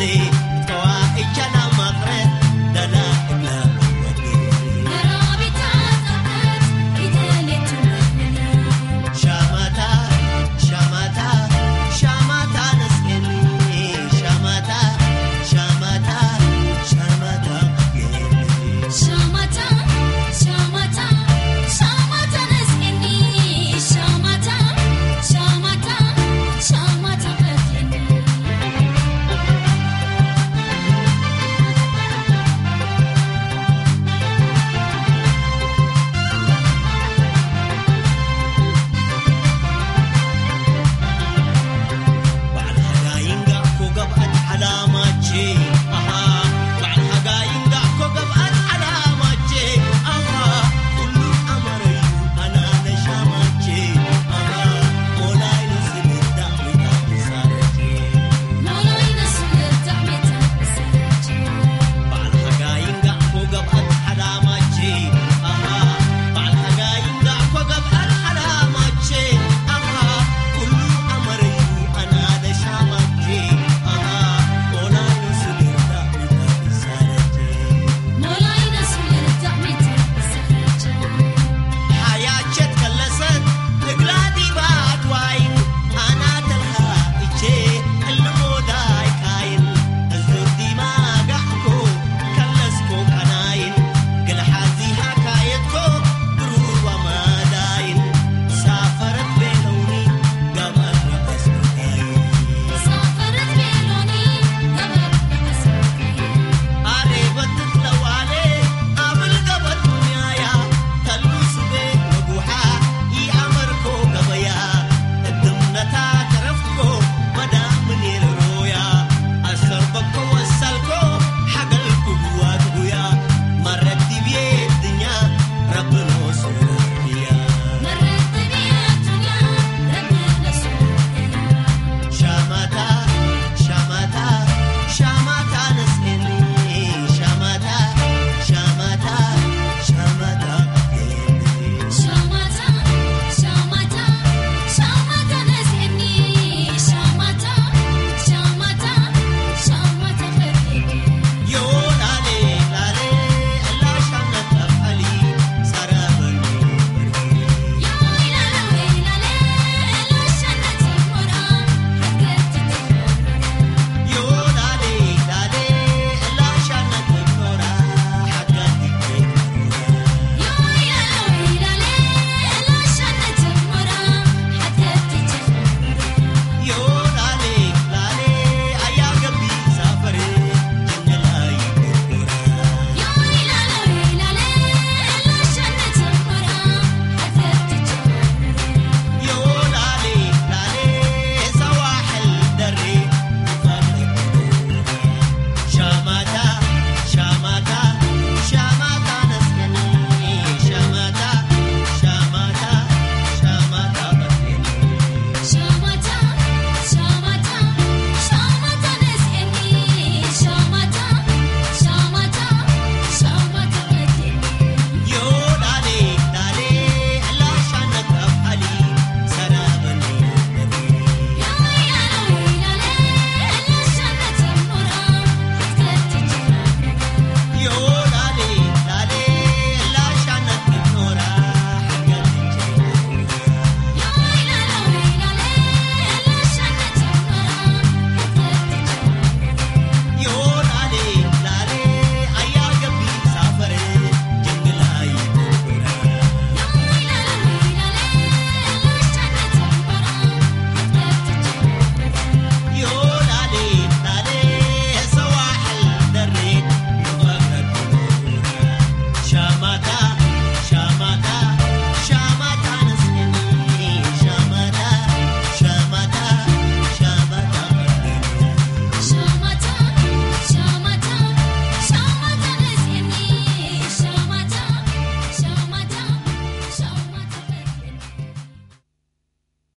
day.